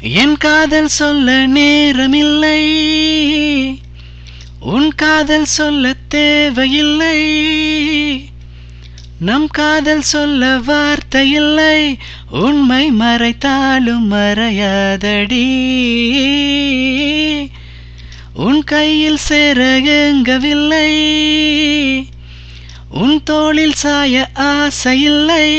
என் காதல் சொல்ல நேரமில்லை. உன் காதல் சொல்ல தேவையில்லை. நம் காதல் சொல்ல வார்த்தை இல்லை உண்மை மறைத்தாலும் மறையாதடி. உன் கையில் சேர எங்கவில்லை உன் தோளில் சாய ஆசையில்லை.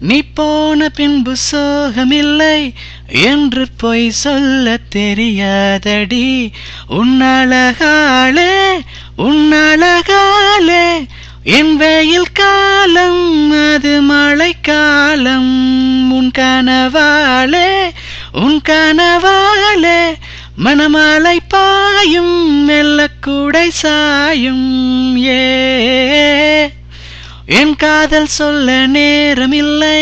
நீ போன பின்பு சோகமில்லை என்று பொய் சொல்ல தெரியாதடி. உன்னழகாலே உன்னழகாலே என் வெயில் காலம் அது மழைக்காலம் உன் கனவாலே உன் கனவாலே மணமாலை பாயும் மெல்லக்கூடை சாயும். ஏ என் காதல் சொல்ல நேரமில்லை.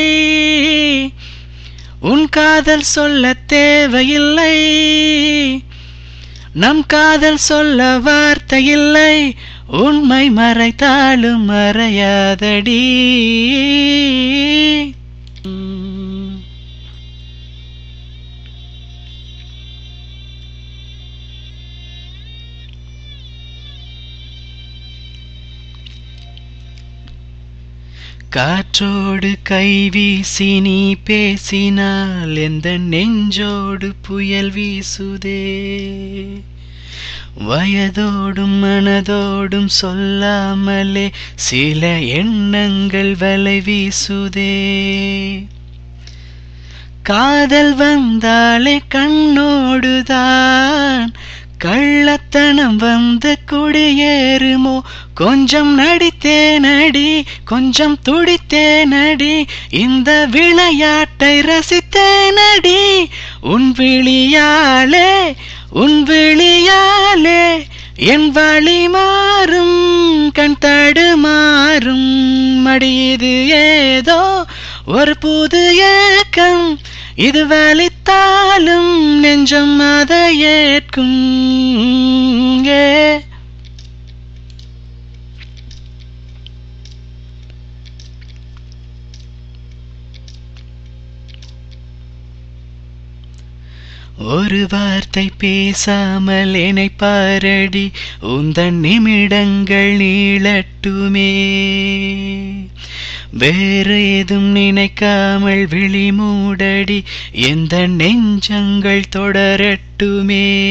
உன் காதல் சொல்ல தேவையில்லை. நம் காதல் சொல்ல வார்த்தை இல்லை உண்மை மறைத்தாலும் மறையாதடி. காற்றோடு கைவீசி நீ பேசினால் எந்த நெஞ்சோடு புயல் வீசுதே? வயதோடும் மனதோடும் சொல்லாமலே சில எண்ணங்கள் வலை வீசுதே? காதல் வந்தாலே கண்ணோடுதான் கள்ளத்தனம் வந்து குடியேறுமோ? கொஞ்சம் நடித்தேனடி கொஞ்சம் துடித்தேனடி இந்த விளையாட்டை ரசித்தேனடி. உன் விழியாலே உன் விழியாலே என் வழி மாறும் கண் தடுமாறும் மடியது ஏதோ ஒரு புது ஏக்கம் இது வலித்தாலும் நெஞ்சம் அதை ஏற்கும். ஏ ஒரு வார்த்தை பேசாமல் என்னை பாரடி. உந்தன் நிமிடங்கள் நீளட்டுமே. வேறு ஏதும் நினைக்காமல் விழி மூடடி. எந்த நெஞ்சங்கள் தொடரட்டுமே.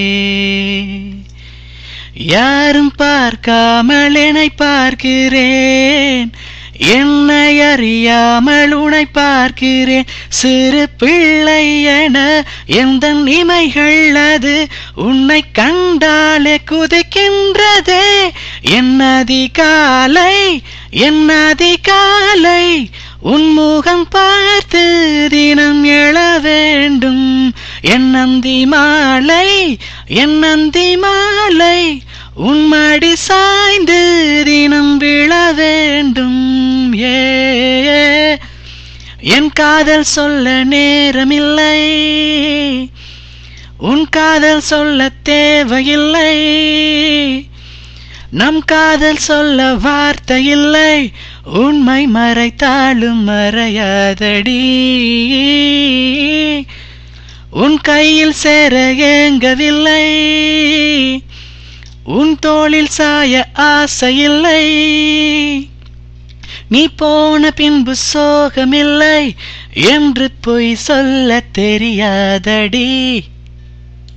யாரும் பார்க்காமல் என்னை பார்க்கிறேன். என்னை அறியாமல் உனை பார்க்கிறேன். சிறு பிள்ளை என எந்த இமைகள் அது? உன்னை கண்டாலே குதிக்கின்றதே. என்னதி காலை என்னதி காலை உன்முகம் பார்த்து தினம் எழ வேண்டும். என் நந்தி மாலை என் நந்தி மாலை உன்மடி சாய்ந்து தினம் விழ என் காதல் சொல்ல நேரமில்லை. உன் காதல் சொல்ல தேவையில்லை. நம் காதல் சொல்ல வார்த்தை இல்லை உண்மை மறைத்தாலும் மறையாதடி. உன் கையில் சேர ஏங்கவில்லை. உன் தோளில் சாய ஆசையில்லை. நீ போன பின்பு சோகமில்லை என்று பொய் சொல்ல தெரியாதடி.